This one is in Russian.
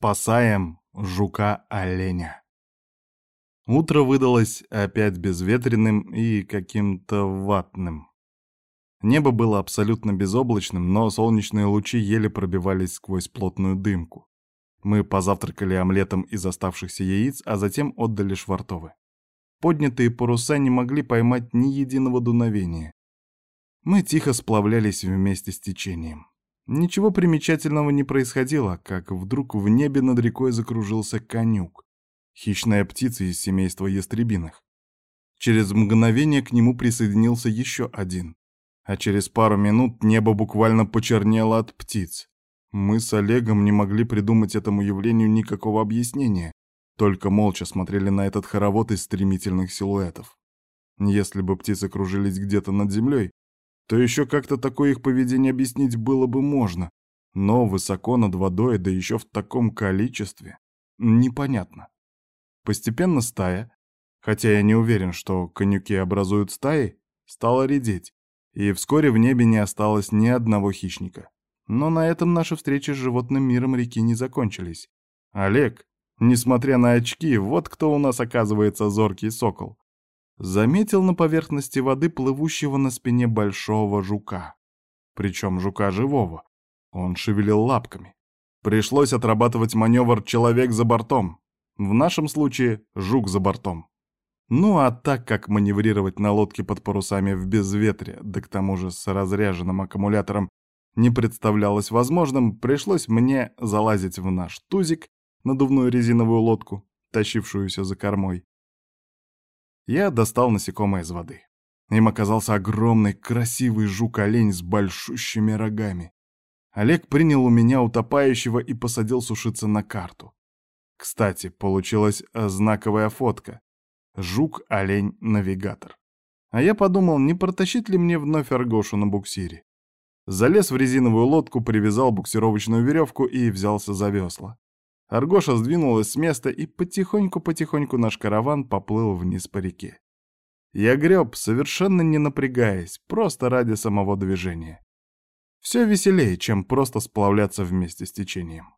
Спасаем жука-оленя. Утро выдалось опять безветренным и каким-то ватным. Небо было абсолютно безоблачным, но солнечные лучи еле пробивались сквозь плотную дымку. Мы позавтракали омлетом из оставшихся яиц, а затем отдали швартовы. Поднятые паруса не могли поймать ни единого дуновения. Мы тихо сплавлялись вместе с течением. Ничего примечательного не происходило, как вдруг в небе над рекой закружился конюк, хищная птица из семейства ястребиных. Через мгновение к нему присоединился еще один, а через пару минут небо буквально почернело от птиц. Мы с Олегом не могли придумать этому явлению никакого объяснения, только молча смотрели на этот хоровод из стремительных силуэтов. Если бы птицы кружились где-то над землей, то еще как-то такое их поведение объяснить было бы можно. Но высоко над водой, да еще в таком количестве, непонятно. Постепенно стая, хотя я не уверен, что конюки образуют стаи, стала редеть, и вскоре в небе не осталось ни одного хищника. Но на этом наши встречи с животным миром реки не закончились. Олег, несмотря на очки, вот кто у нас оказывается зоркий сокол заметил на поверхности воды плывущего на спине большого жука. Причем жука живого. Он шевелил лапками. Пришлось отрабатывать маневр «человек за бортом». В нашем случае «жук за бортом». Ну а так как маневрировать на лодке под парусами в безветре, да к тому же с разряженным аккумулятором, не представлялось возможным, пришлось мне залазить в наш тузик, надувную резиновую лодку, тащившуюся за кормой, я достал насекомое из воды. Им оказался огромный красивый жук-олень с большущими рогами. Олег принял у меня утопающего и посадил сушиться на карту. Кстати, получилась знаковая фотка. Жук-олень-навигатор. А я подумал, не протащить ли мне вновь Аргошу на буксире. Залез в резиновую лодку, привязал буксировочную веревку и взялся за весла. Аргоша сдвинулась с места, и потихоньку-потихоньку наш караван поплыл вниз по реке. Я греб, совершенно не напрягаясь, просто ради самого движения. Все веселее, чем просто сплавляться вместе с течением.